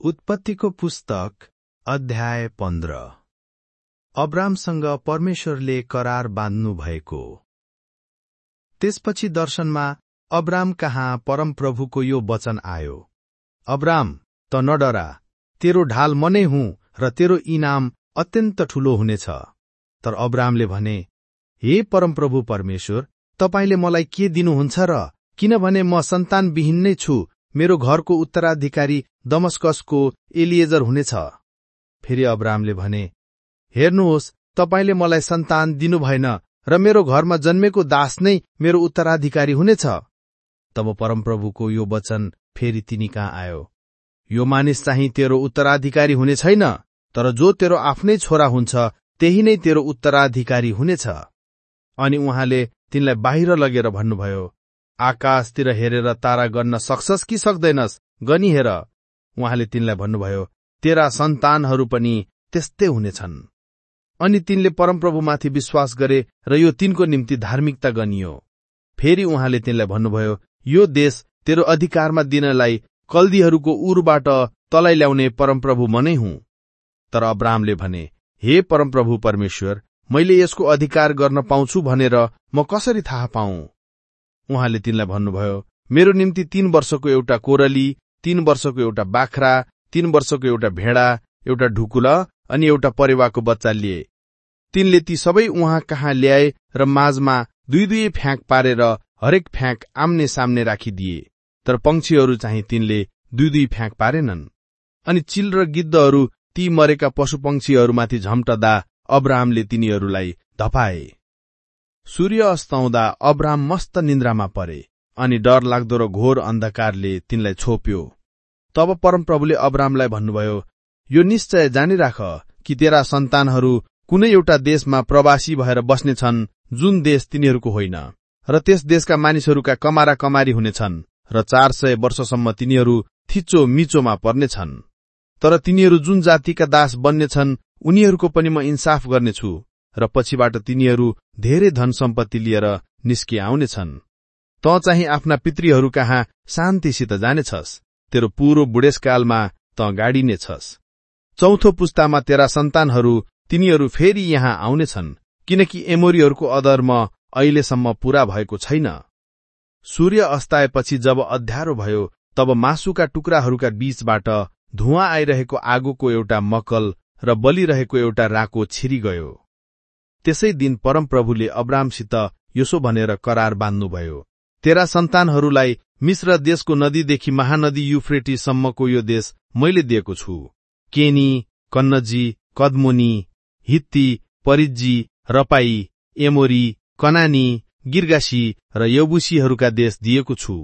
उत्पत्तिको पुस्तक अध्याय पन्ध्र। अब्रामसँग परमेश्वरले करार बाँध्नु भएको त्यसपछि दर्शनमा अब्राम कहाँ परमप्रभुको यो वचन आयो। अब्राम त नडरा तेरो ढाल म नै हुँ र तेरो इनाम अत्यन्त ठूलो हुनेछ। तर अब्रामले भने हे परमप्रभु परमेश्वर तपाईँले मलाई के दिनुहुन्छ र किनभने म सन्तानविहीन नै छु मेरो घरको उत्तराधिकारी दमस्कसको एलिएजर हुनेछ। फेरि अब्रामले भने हेर्नुहोस् तपाईँले मलाई सन्तान दिनुभएन र मेरो घरमा जन्मेको दास नै मेरो उत्तराधिकारी हुनेछ। तब परमप्रभुको यो वचन फेरि तिनी कहाँ आयो? यो मानिस चाहिँ तेरो उत्तराधिकारी हुने छैन तर जो तेरो आफ्नै छोरा हुन्छ त्यही नै तेरो उत्तराधिकारी हुनेछ। अनि उहाँले तिनलाई बाहिर लगेर भन्नुभयो आकाशतिर हेरेर तारा गर्न सक्छस् कि सक्दैनस्? गनी हेर। उहाँले तिनलाई भन्नुभयो तेरा सन्तानहरू पनि त्यस्तै हुनेछन्। अनि तिनले परमप्रभुमाथि विश्वास गरे र यो तिनको निम्ति धार्मिकता गनियो। फेरि उहाँले तिनलाई भन्नुभयो यो देश तेरो अधिकारमा दिनलाई कल्दीहरूको उरबाट तलाई ल्याउने परमप्रभु म नै हुँ। तर अब्रामले भने हे परमप्रभु परमेश्वर मैले यसको अधिकार गर्न पाउँछु भनेर म कसरी थाहा पाऊ? उहाँले तिनलाई भन्नुभयो मेरो निम्ति तीन वर्षको एउटा कोरली तीन वर्षको एउटा बाख्रा तीन वर्षको एउटा भेडा एउटा ढुकुल अनि एउटा परेवाको बच्चा लिए। तिनले ती सबै उहाँ कहाँ ल्याए र माझमा दुई दुई फ्याँक पारेर हरेक फ्याँक आम्ने सामने राखिदिए तर पंक्षीहरू चाहिँ तिनले दुई दुई फ्याँक पारेनन्। अनि चिल र गिद्धहरू ती मरेका पशु पंक्षीहरूमाथि झम्टदा अब्राहमले तिनीहरूलाई धपाए। सूर्य अस्ताउँदा अब्राम मस्त निन्द्रामा परे अनि डर लाग्दो र घोर अन्धकारले तिनलाई छोप्यो। तब परमप्रभुले अब्रामलाई भन्नुभयो यो निश्चय जानिराख कि तेरा सन्तानहरू कुनै एउटा देशमा प्रवासी भएर बस्नेछन् जुन देश तिनीहरूको होइन र त्यस देशका मानिसहरूका कमारा कमारी हुनेछन् र चार सय वर्षसम्म तिनीहरू थिचो मिचोमा पर्नेछन्। तर तिनीहरू जुन जातिका दास बन्नेछन् उनीहरूको पनि म इन्साफ गर्नेछु। र पछिबाट तिनीहरू धेरै धन सम्पत्ति लिएर निस्किआउनेछन् त चाहिँ आफ्ना पितृहरू कहाँ शान्तिसित जानेछस्। तेरो पूर्व बुढेसकालमा त गाडिनेछस् चौथो पुस्तामा तेरा सन्तानहरू तिनीहरू फेरि यहाँ आउनेछन् किनकि एमोरीहरूको अधर्म अहिलेसम्म पूरा भएको छैन। सूर्य अस्ताएपछि जब अध्यारो भयो तब मासुका टुक्राहरूका बीचबाट धुवाँ आइरहेको आगोको एउटा मकल र बलिरहेको एउटा राको छिरी गयो त्यसै दिन परमप्रभुले अब्रामसित यसो भनेर करार बाँध्नुभयो तेरा सन्तानहरूलाई मिश्र देशको नदीदेखि महानदी युफ्रेटीसम्मको यो देश मैले दिएको छु। केनी कन्नजी कदमोनी हित्ती परिजी रपाई एमोरी कनानी गिर्गासी र यौबुसीहरूका देश दिएको छु।